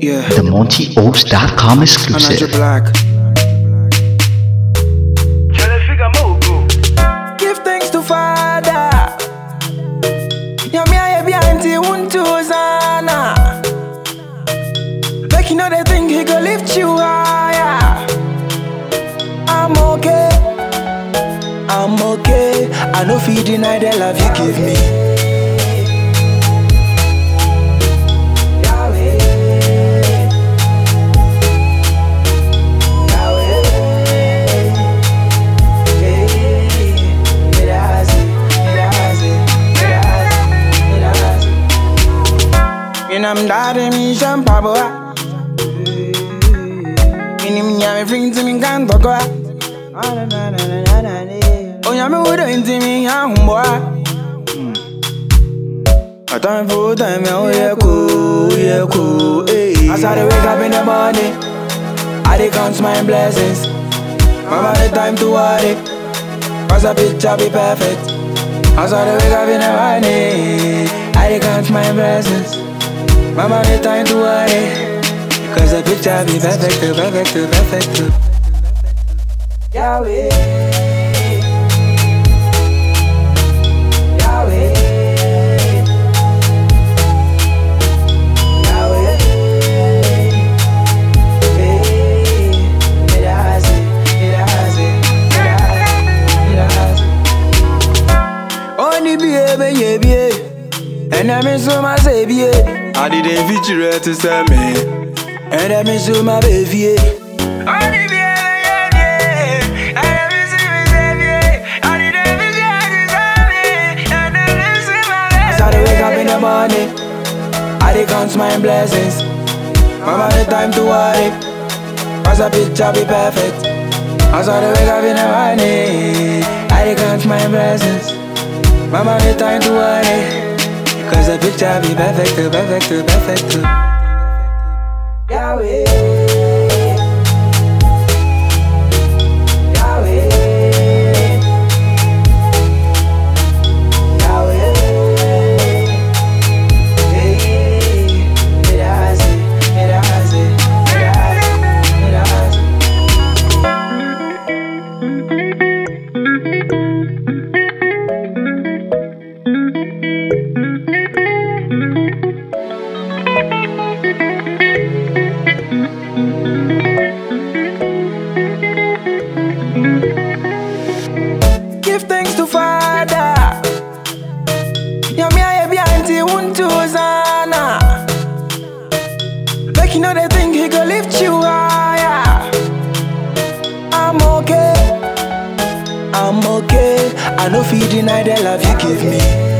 Yeah. The MontyOaks.com Anaja exclusive. Black. Give thanks to Father. Nyame ayɛ bi a nti wontu sana. Make you know they think he go lift you higher. I'm okay. I'm okay. I no fit deny the love you give me. Inam dade mi shampa boa Inim nyame fring to me kan tokoa Onyame oh, wudo inti mi ahumboa A time for time, oh yeah, cool, yeah, cool. As I dey wake up in the morning, I dey count my blessings. Mama, the time to worry, cause a picture be perfect. I dey wake up in the morning, I dey count my blessings. Mama, the time to worry, cause a picture be perfect, perfect, perfect. Yahweh. Only be a be and I miss so my baby. I didn't feature to send me, and I miss so my baby. Only be a and I miss so my baby. I didn't feature to send me, and I miss so my baby. As I dey wake up in the morning, I dey count my blessings. Mama, the time to worry, cause a picture be perfect. I dey wake up in the morning, I dey count my blessings. Mama, the time to worry, cause the picture be perfect, perfect, perfect. Yahweh. Yahweh. Father. Make you know they think he lift you higher. I'm okay. I'm okay. I no fit deny the love you give me.